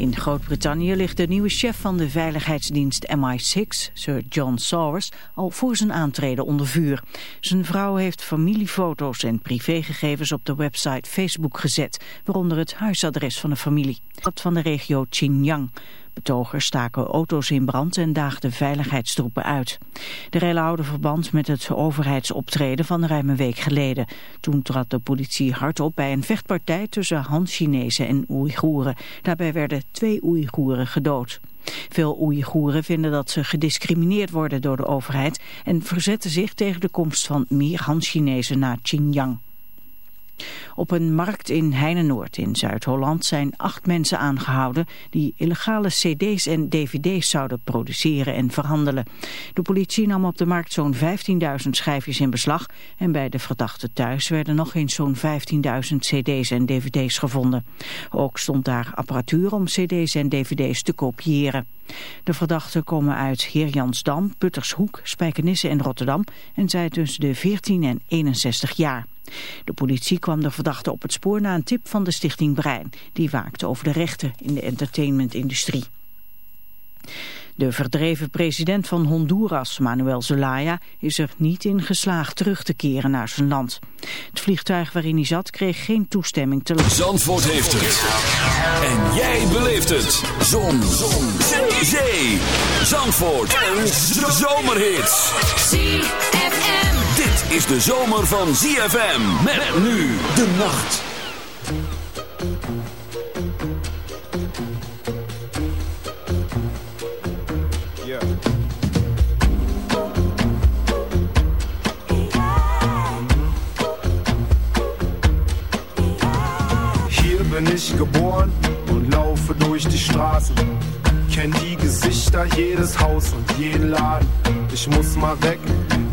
In Groot-Brittannië ligt de nieuwe chef van de veiligheidsdienst MI6, Sir John Sawers, al voor zijn aantreden onder vuur. Zijn vrouw heeft familiefoto's en privégegevens op de website Facebook gezet, waaronder het huisadres van de familie. Dat van de regio Xinjiang. Betogers staken auto's in brand en daagden veiligheidstroepen uit. De rellen houden verband met het overheidsoptreden van ruim een week geleden. Toen trad de politie hard op bij een vechtpartij tussen Han-Chinezen en Oeigoeren. Daarbij werden twee Oeigoeren gedood. Veel Oeigoeren vinden dat ze gediscrimineerd worden door de overheid en verzetten zich tegen de komst van meer Han-Chinezen naar Xinjiang. Op een markt in Heinenoord in Zuid-Holland zijn acht mensen aangehouden die illegale cd's en dvd's zouden produceren en verhandelen. De politie nam op de markt zo'n 15.000 schijfjes in beslag en bij de verdachte thuis werden nog eens zo'n 15.000 cd's en dvd's gevonden. Ook stond daar apparatuur om cd's en dvd's te kopiëren. De verdachten komen uit Heerjansdam, Puttershoek, Spijkenisse en Rotterdam en zijn tussen de 14 en 61 jaar. De politie kwam de verdachte op het spoor na een tip van de stichting Brein. Die waakte over de rechten in de entertainmentindustrie. De verdreven president van Honduras, Manuel Zelaya, is er niet in geslaagd terug te keren naar zijn land. Het vliegtuig waarin hij zat kreeg geen toestemming te landen. Zandvoort heeft het. En jij beleeft het. Zon. Zon. Zee. Zee. Zandvoort. Een zomerhit. ZFM. Is de zomer van ZFM. Met nu de nacht. Hier bin ich geboren und laufe durch die Straßen. Kenn die Gesichter, jedes Haus und jeden Laden. Ich muss mal weg,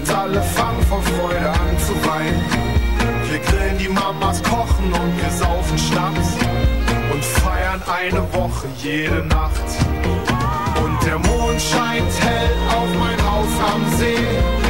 und alle fangen vor Freude an zu weinen. Wir grillen die Mamas, kochen und wir saufen Schnaps und feiern eine Woche jede Nacht. Und der Mond scheint hell auf mein Haus am See.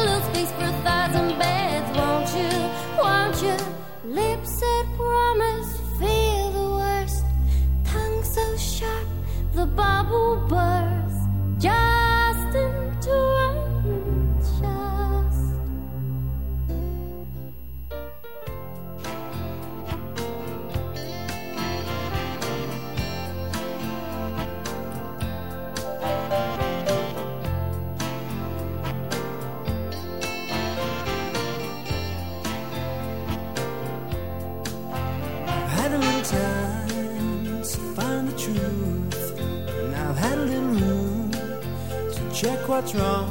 what's wrong.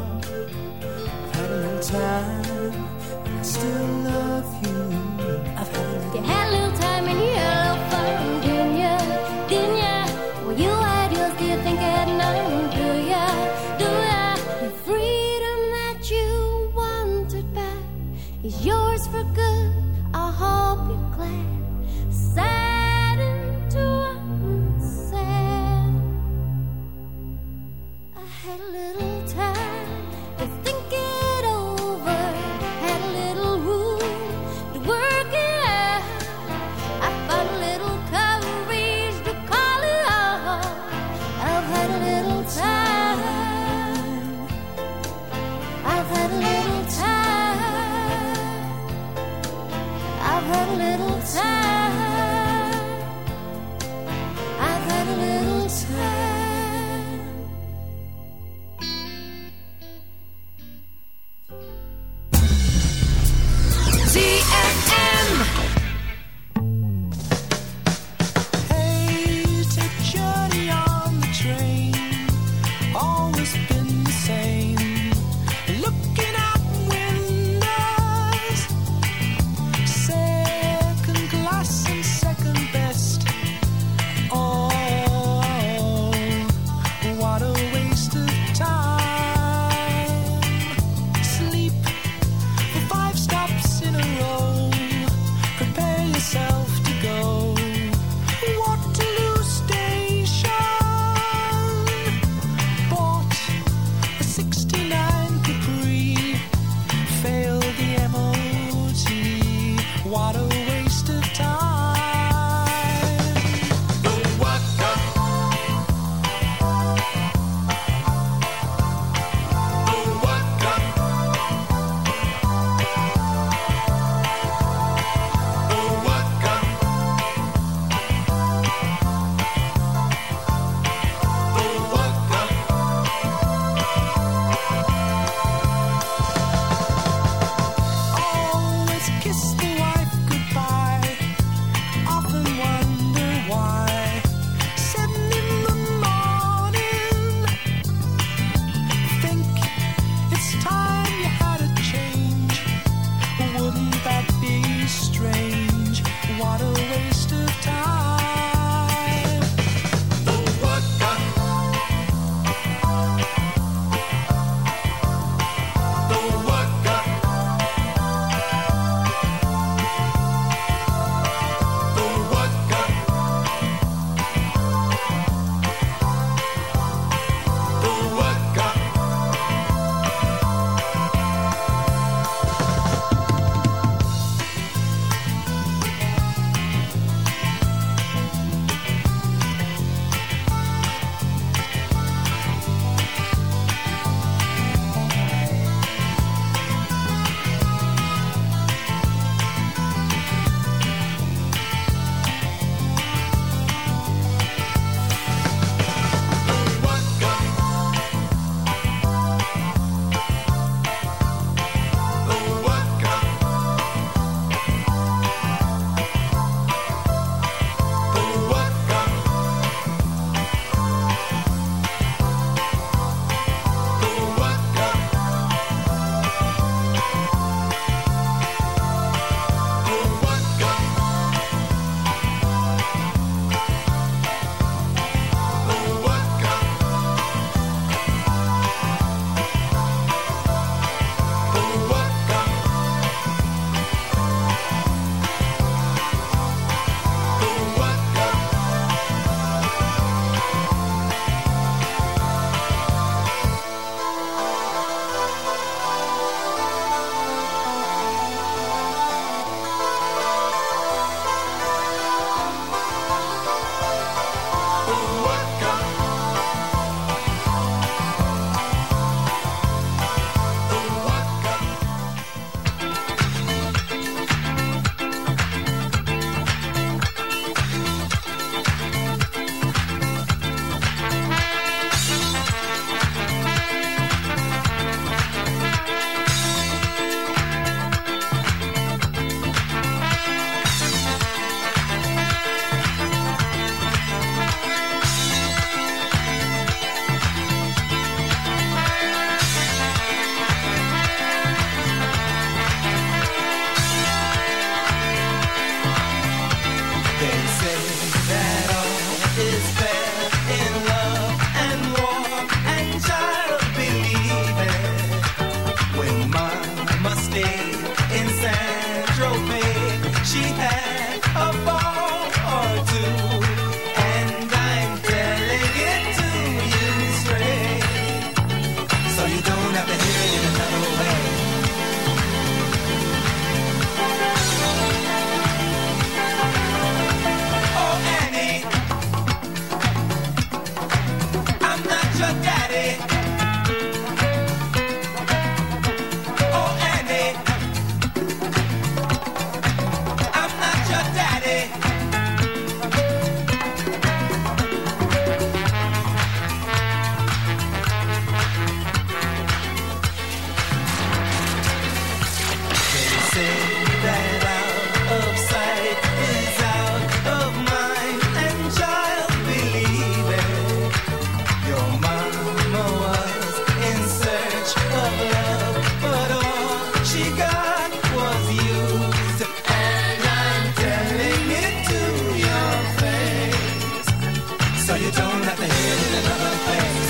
Hear it in another place.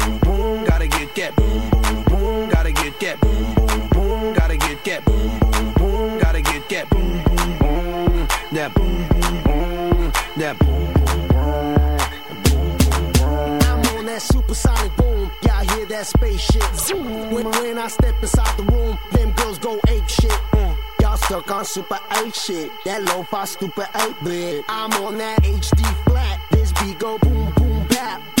Supersonic boom. Y'all hear that spaceship zoom. When, when I step inside the room, them girls go ape shit. Mm. Y'all stuck on super 8 shit. That low fi stupid 8 bit. I'm on that HD flat. This beat go boom boom bap.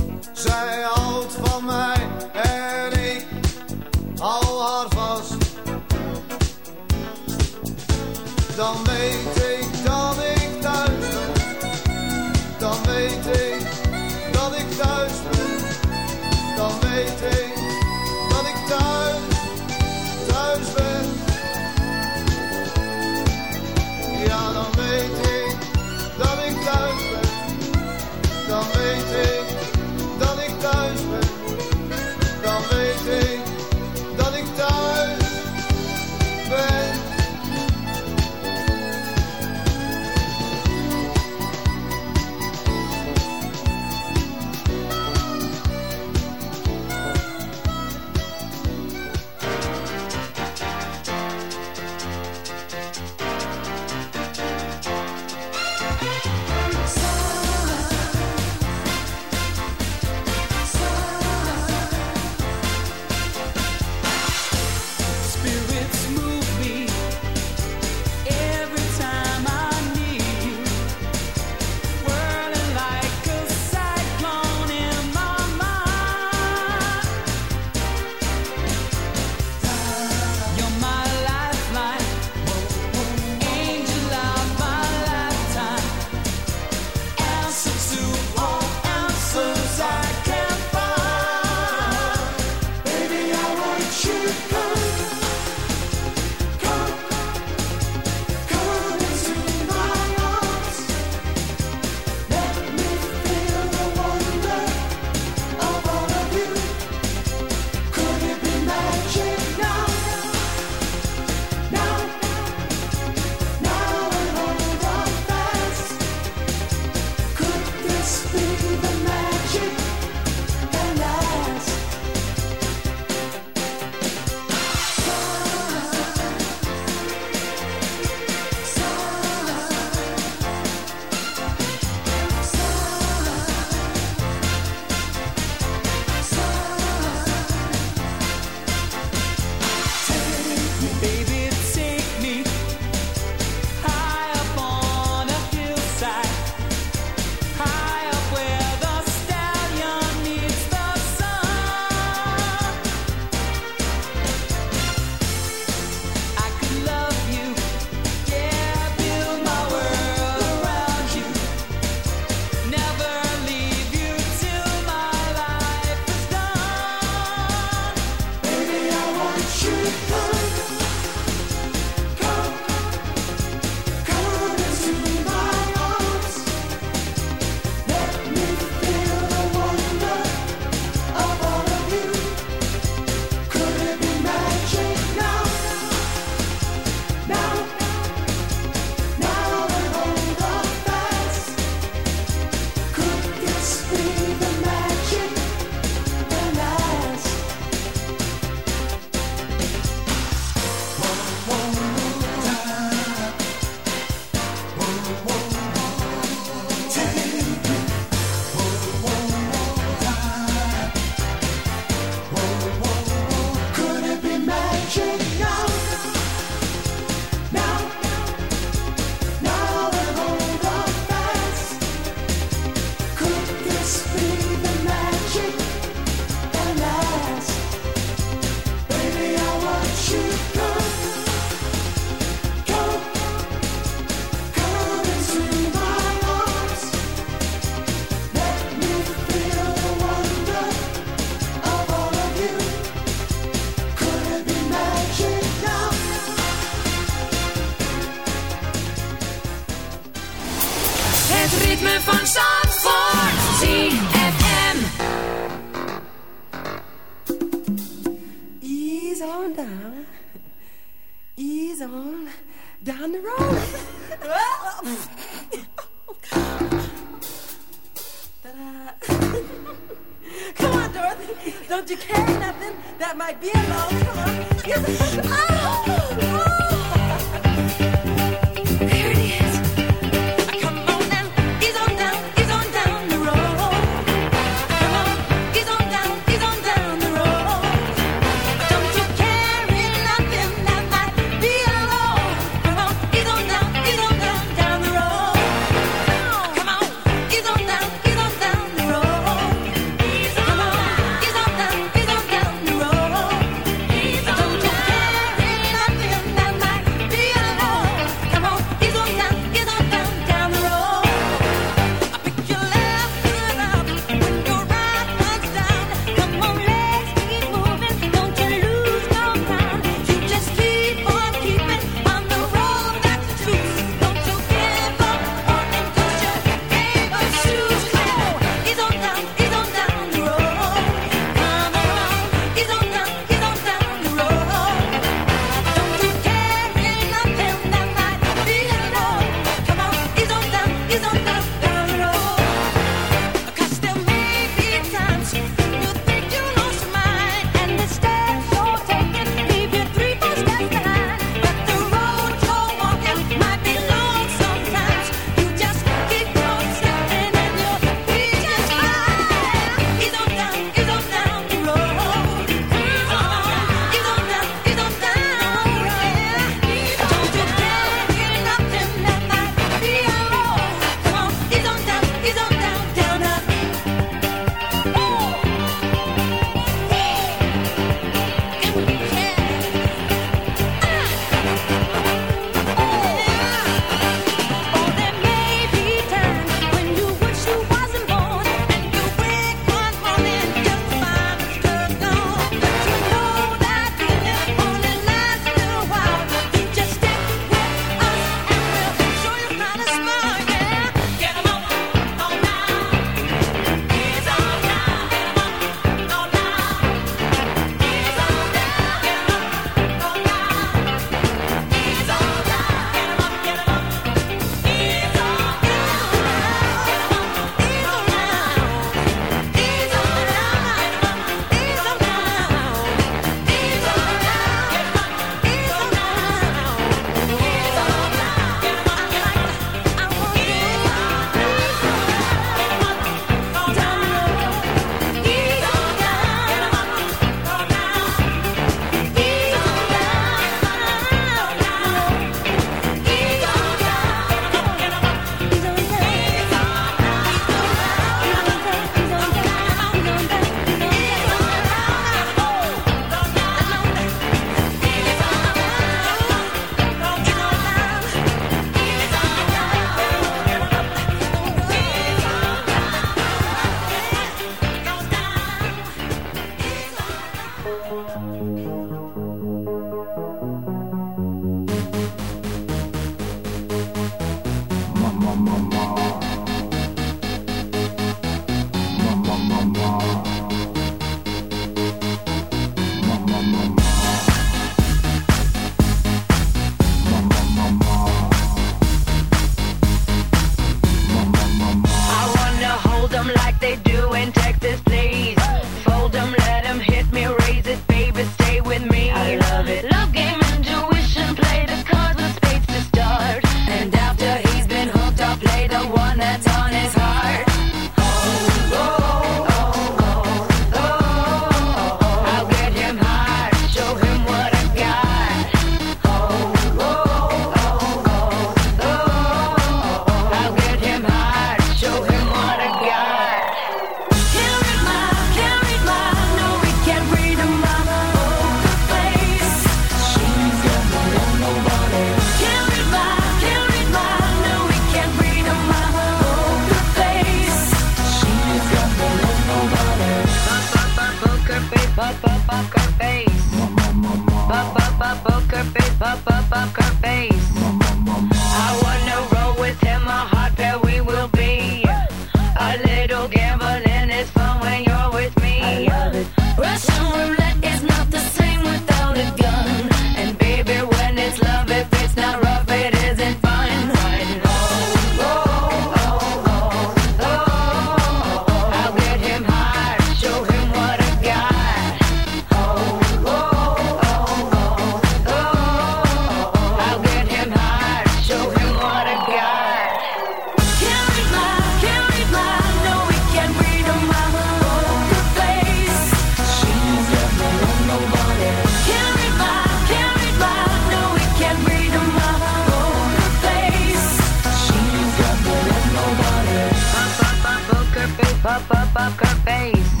up up her face.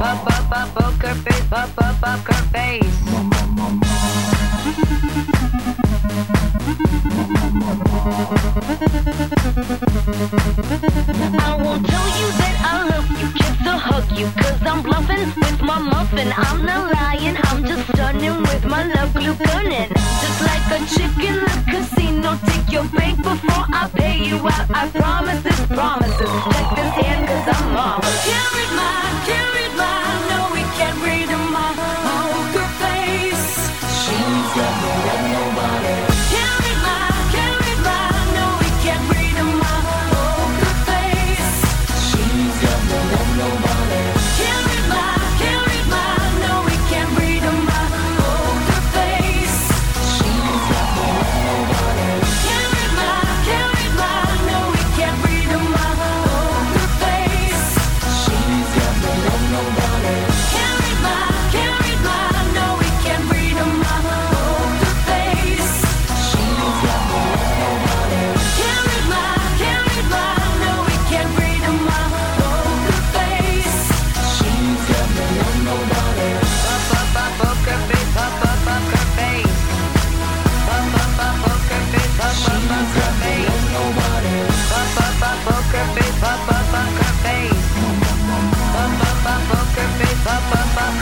Up up up her face. Up up up her face. I won't tell you that I love you to hug you, cause I'm bluffing with my muffin. I'm not lying, I'm just stunning with my love glue gunning. Just like a chicken in the casino, take your bank before I pay you out. I promise this promises. Check this hand, cause I'm off. Carry my, carry my. no we can't Bye.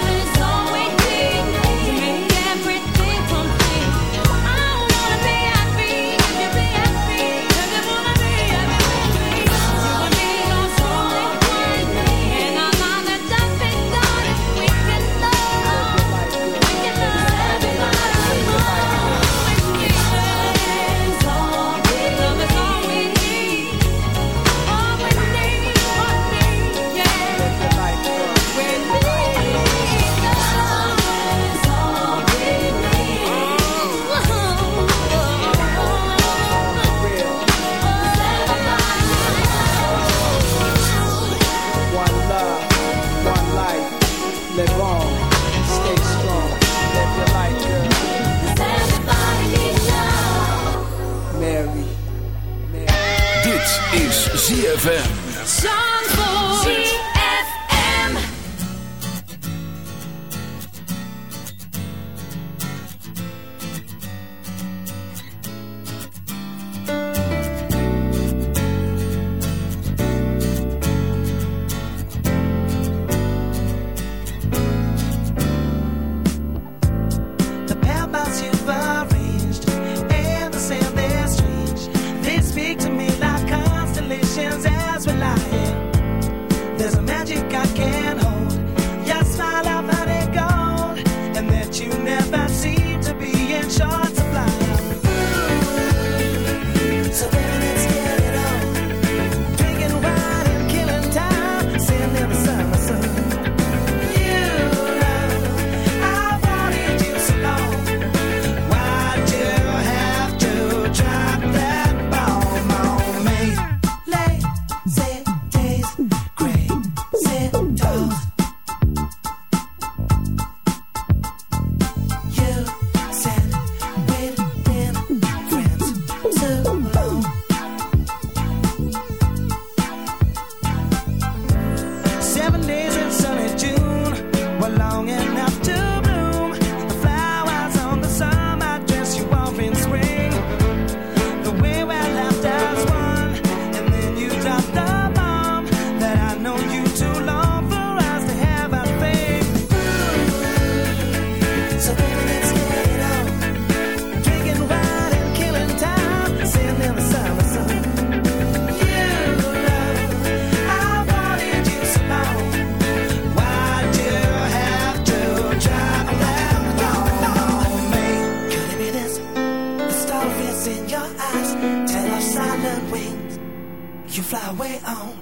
Fly away on.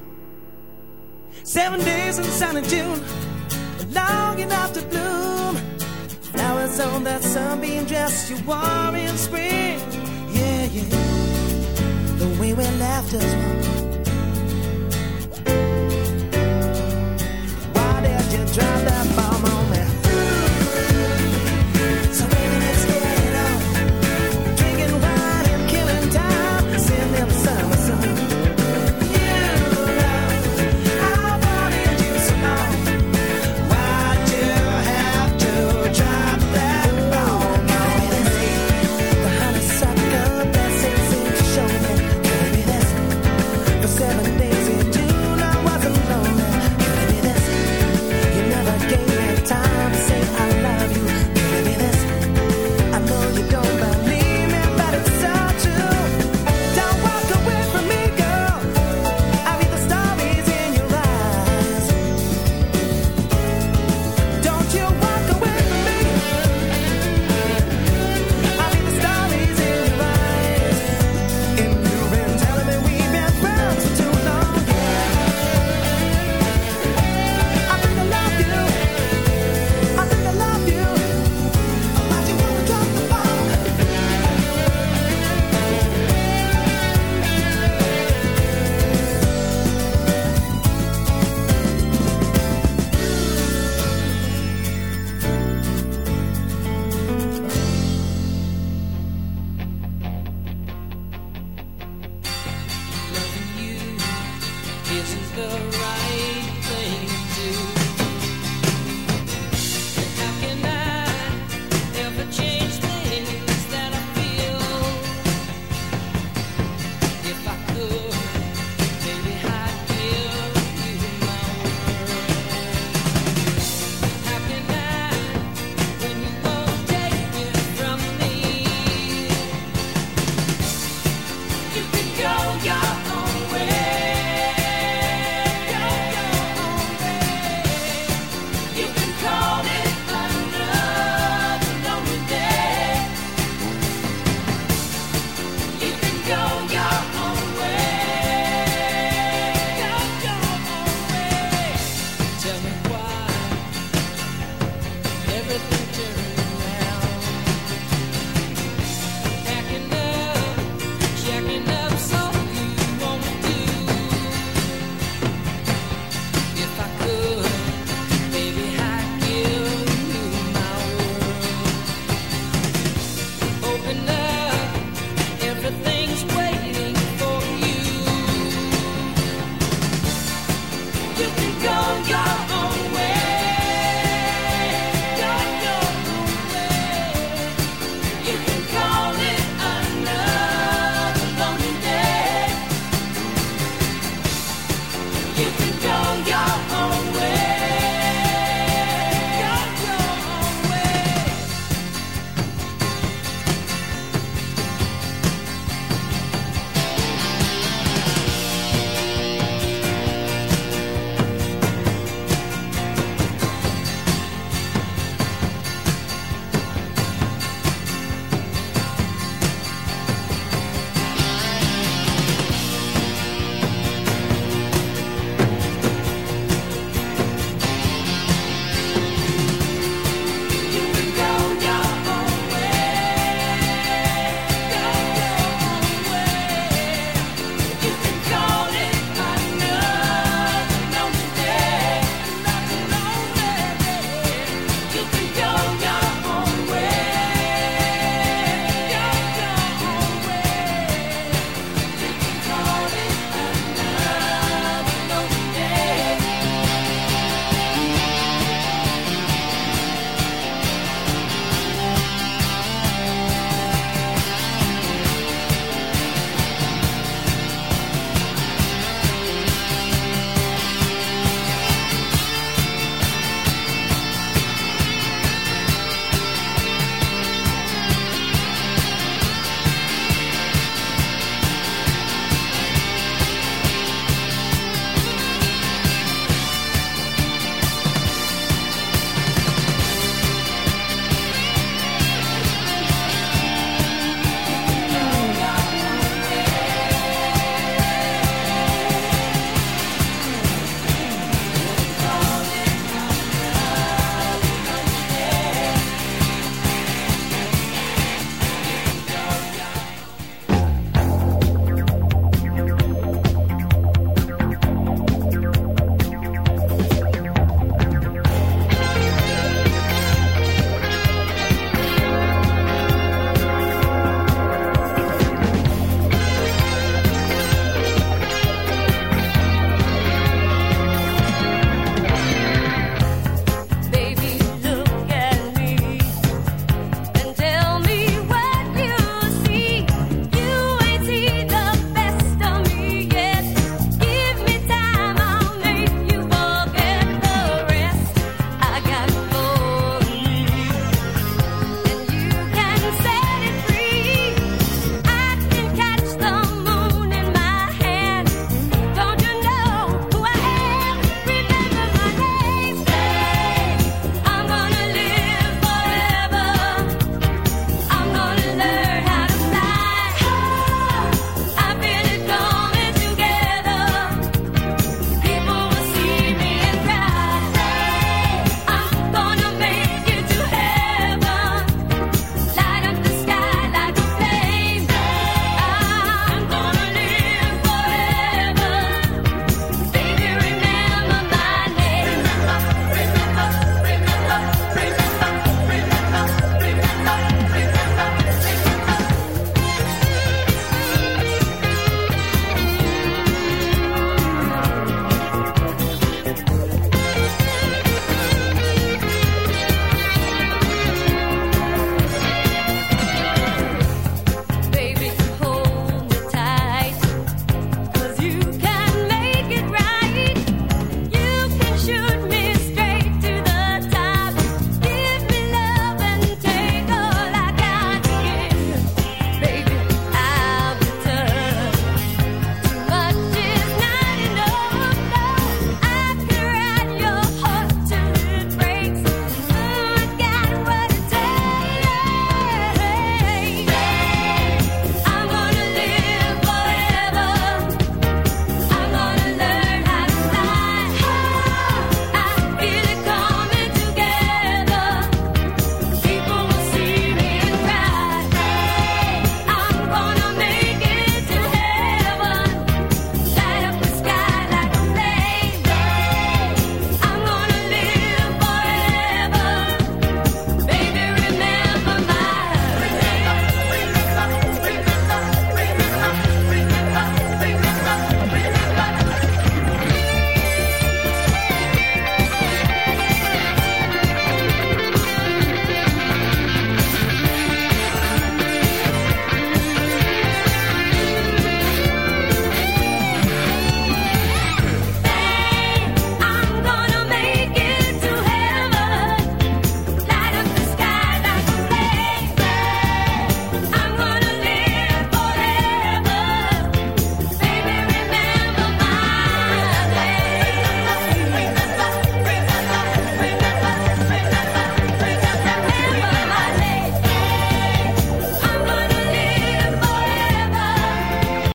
Seven days in sunny June, long enough to bloom. Flowers on that sunbeam dress you wore in spring. Yeah, yeah. The way we as one. Why did you drop